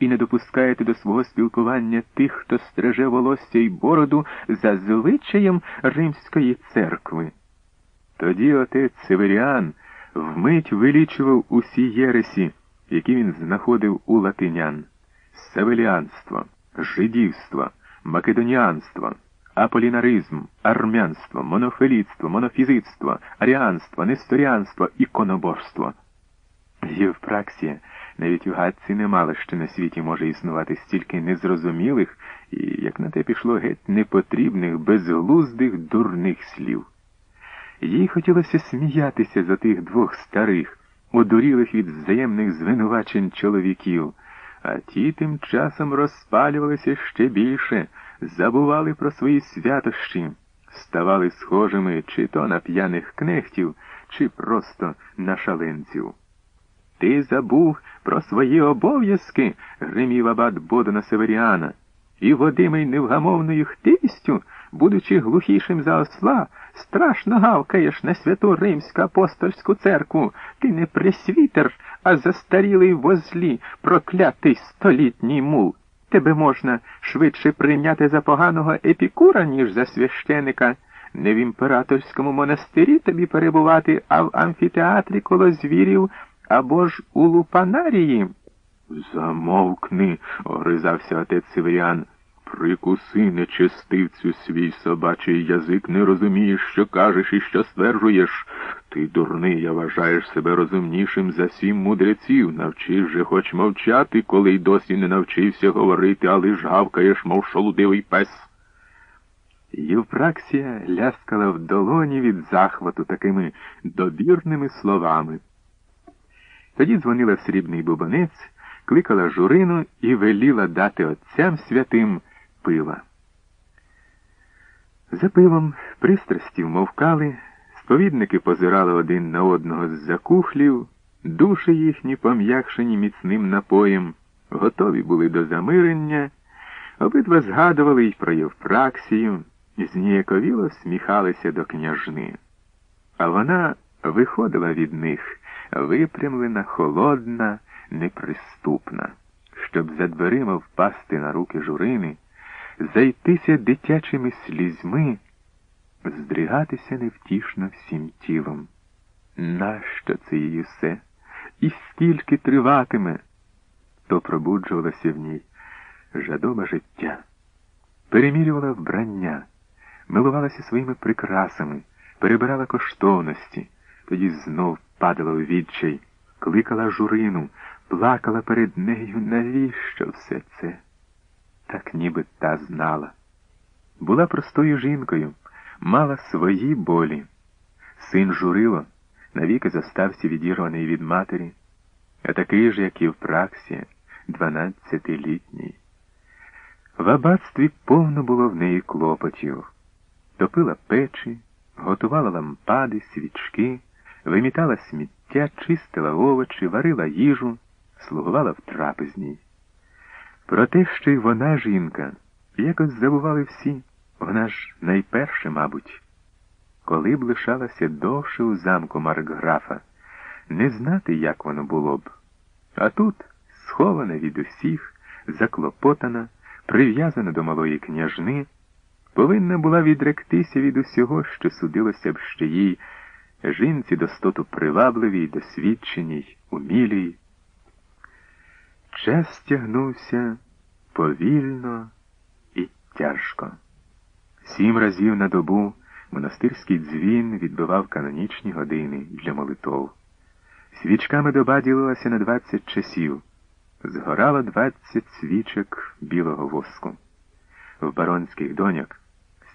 і не допускаєте до свого спілкування тих, хто стреже волосся й бороду за звичаєм Римської церкви. Тоді отець Северіан вмить вилічував усі єресі, які він знаходив у латинян севеліанство, жидівство, македоніанство, аполінаризм, армянство, монофелітство, монофізитство, аріанство, несторіанство, іконоборство. Євпраксія навіть у гадці не мала, що на світі може існувати стільки незрозумілих і, як на те пішло, геть непотрібних, безглуздих, дурних слів. Їй хотілося сміятися за тих двох старих, одурілих від взаємних звинувачень чоловіків, а ті тим часом розпалювалися ще більше, забували про свої святощі, ставали схожими чи то на п'яних кнехтів, чи просто на шаленців. Ти забув про свої обов'язки, гримів абат Бодона Северіана, і водимий невгамовною хтивістю, будучи глухішим за осла, страшно гавкаєш на святу римську апостольську церкву. Ти не пресвітер, а застарілий возлі, проклятий столітній мул. Тебе можна швидше прийняти за поганого епікура, ніж за священика. Не в імператорському монастирі тобі перебувати, а в амфітеатрі коло звірів або ж у лупанарії. Замовкни, огризався отець Северіан. Прикуси, нечестивцю, свій собачий язик, не розумієш, що кажеш і що стверджуєш. Ти, дурний, я вважаєш себе розумнішим за сім мудреців. Навчиш же хоч мовчати, коли й досі не навчився говорити, але ж гавкаєш, мов шолудивий пес. Євпраксія ляскала в долоні від захвату такими добірними словами. Тоді дзвонила в срібний бубанець, кликала журину і веліла дати отцям святим пива. За пивом пристрасті вмовкали, сповідники позирали один на одного з за кухлів, душі їхні, пом'якшені міцним напоєм, готові були до замирення, обидва згадували й про Євпраксію, зніяковіло сміхалися до княжни. А вона виходила від них випрямлена, холодна, неприступна, щоб за дверима впасти на руки журини, зайтися дитячими слізьми, здригатися невтішно всім тілом. Нащо це її все? І скільки триватиме? То пробуджувалося в ній жадоба життя, перемірювала вбрання, милувалася своїми прикрасами, перебирала коштовності, тоді знов падала у відчай, кликала журину, плакала перед нею, навіщо все це? Так ніби та знала. Була простою жінкою, мала свої болі. Син журило, навіки зостався відірваний від матері, а такий ж, як і в праксі, дванадцятилітній. В аббатстві повно було в неї клопотів, топила печі, готувала лампади, свічки вимітала сміття, чистила овочі, варила їжу, слугувала в трапезній. Про те, що й вона жінка, якось забували всі, вона ж найперше, мабуть, коли б лишалася довше у замку Маркграфа, не знати, як воно було б. А тут, схована від усіх, заклопотана, прив'язана до малої княжни, повинна була відректися від усього, що судилося б ще їй жінці достоту привабливій, досвідченій, умілій. Час тягнувся повільно і тяжко. Сім разів на добу монастирський дзвін відбивав канонічні години для молитов. Свічками доба ділилася на двадцять часів. Згорало двадцять свічок білого воску. В баронських доняк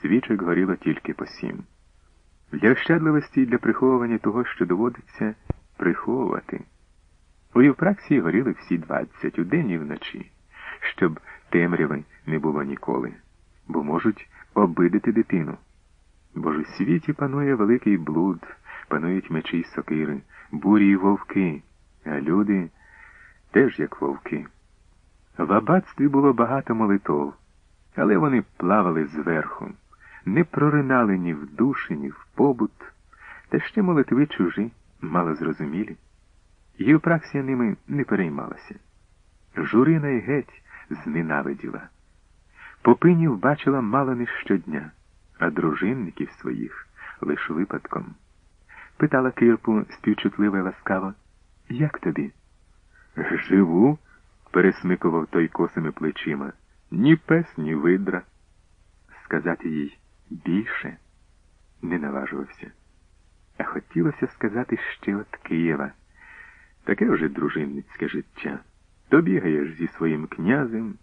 свічок горіло тільки по сім. Для ощадливості і для приховування того, що доводиться приховувати. У Євпраксії горіли всі двадцять удень і вночі, щоб темряви не було ніколи, бо можуть обидити дитину. Бо ж у світі панує великий блуд, панують мечі й сокири, бурі й вовки, а люди теж як вовки. В аббатстві було багато молитов, але вони плавали зверху не проринали ні в душі, ні в побут, та ще молитви чужі, мало зрозумілі. Євпраксія ними не переймалася. Журина й геть зненавиділа. Попинів бачила мало не щодня, а дружинників своїх лиш випадком. Питала Кирпу співчутливо й ласкаво, як тобі? Живу, пересмикував той косими плечима. Ні пес, ні видра. Сказати їй більше не наважувався. А хотілося сказати ще от Києва. Таке вже дружинницьке життя. То бігаєш зі своїм князем,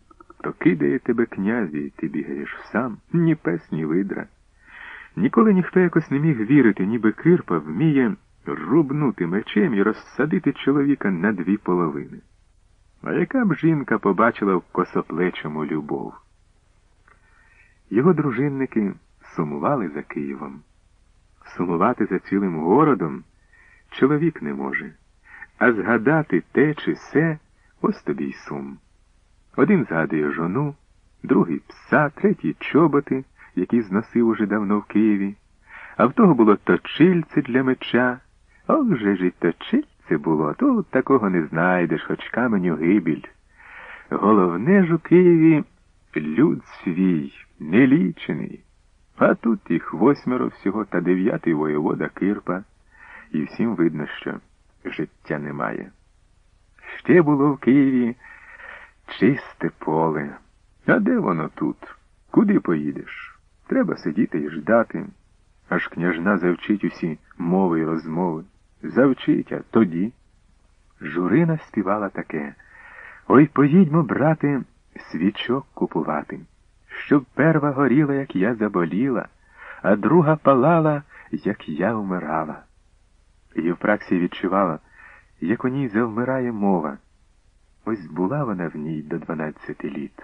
то кидає тебе князь, і ти бігаєш сам, ні пес, ні видра. Ніколи ніхто якось не міг вірити, ніби Кирпа вміє рубнути мечем і розсадити чоловіка на дві половини. А яка б жінка побачила в косоплечому любов? Його дружинники сумували за Києвом. Сумувати за цілим городом чоловік не може, а згадати те чи се ось тобі й сум. Один згадує жону, другий пса, третій чоботи, які зносив уже давно в Києві, а в того було точильце для меча. Ох же ж і точильце було, тут такого не знайдеш, хоч каменю гибіль. Головне ж у Києві люд свій, нелічений. А тут їх восьмеро всього та дев'ятий воєвода Кирпа, і всім видно, що життя немає. Ще було в Києві чисте поле. А де воно тут? Куди поїдеш? Треба сидіти і ждати, аж княжна завчить усі мови й розмови. Завчить, а тоді. Журина співала таке. Ой поїдьмо, брате, свічок купувати, щоб перва горіла, як я заболіла, а друга палала, як я вмирала. Євпраксія відчувала, як у ній завмирає мова. Ось була вона в ній до дванадцяти літ.